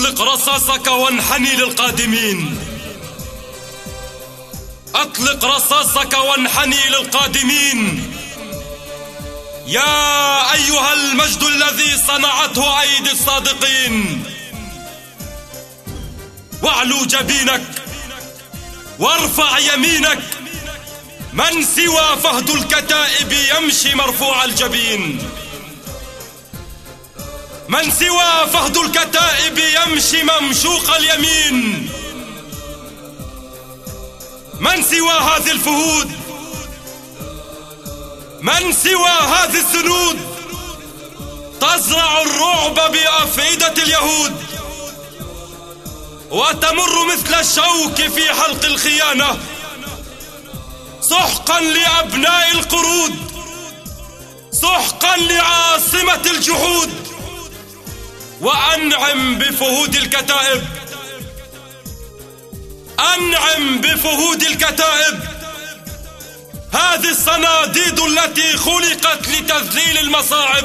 أطلق رصاصك وانحني للقادمين. أطلق رصاصك وانحني للقادمين. يا أيها المجد الذي صنعته أيدي الصادقين. واعلو جبينك وارفع يمينك. من سوى فهد الكتائب يمشي مرفوع الجبين. من سوى فهد الكتائب يمشي ممشوق اليمين. من سوى هذه الفهود؟ من سوى هذه السنود؟ تزرع الرعب بأفئدة اليهود. وتمر مثل الشوك في حلق الخيانة. سحقا لأبناء القرود. سحقا لعاصمة الجحود. وأنعم بفهود الكتائب. أنعم بفهود الكتائب. هذه الصناديد التي خلقت لتذليل المصاعب.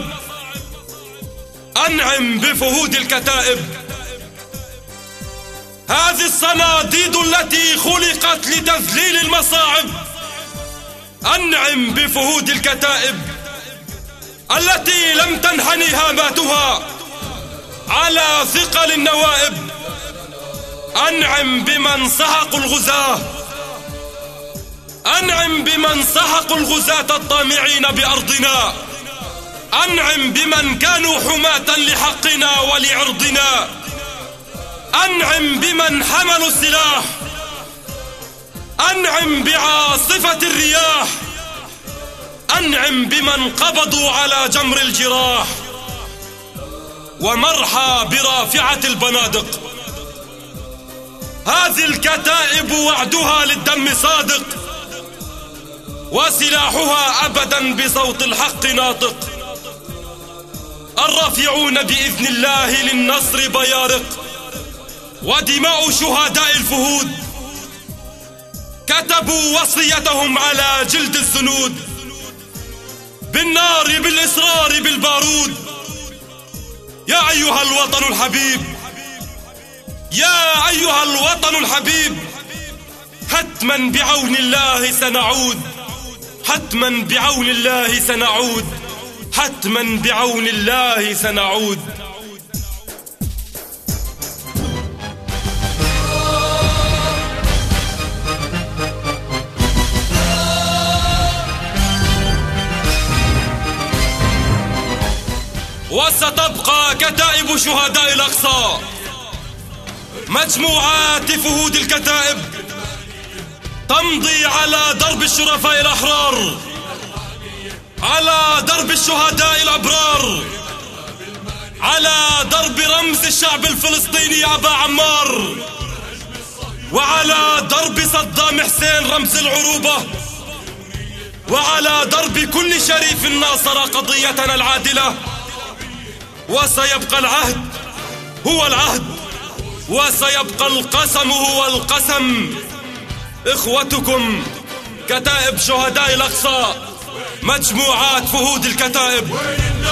أنعم بفهود الكتائب. هذه الصناديد التي خلقت لتذليل المصاعب. أنعم بفهود الكتائب. التي لم تنحني هاماتها. على ثقل النوائب. أنعم بمن سحقوا الغزاة. أنعم بمن سحقوا الغزاة الطامعين بأرضنا. أنعم بمن كانوا حماة لحقنا ولعرضنا. أنعم بمن حملوا السلاح. أنعم بعاصفة الرياح. أنعم بمن قبضوا على جمر الجراح. ومرحى برافعة البنادق. هذه الكتائب وعدها للدم صادق وسلاحها أبدا بصوت الحق ناطق. الرافعون بإذن الله للنصر بيارق ودماء شهداء الفهود. كتبوا وصيتهم على جلد السنود بالنار بالإصرار بالبارود. يا أيها الوطن الحبيب يا أيها الوطن الحبيب حتما بعون الله سنعود حتما بعون الله سنعود حتما بعون الله سنعود. وستبقى كتائب شهداء الأقصى. مجموعات فهود الكتائب تمضي على درب الشرفاء الأحرار على درب الشهداء الأبرار على درب رمز الشعب الفلسطيني أبا عمار وعلى درب صدام حسين رمز العروبة وعلى درب كل شريف ناصر قضيتنا العادلة. وسيبقى العهد هو العهد وسيبقى القسم هو القسم. إخوتكم كتائب شهداء الأقصى مجموعات فهود الكتائب. وين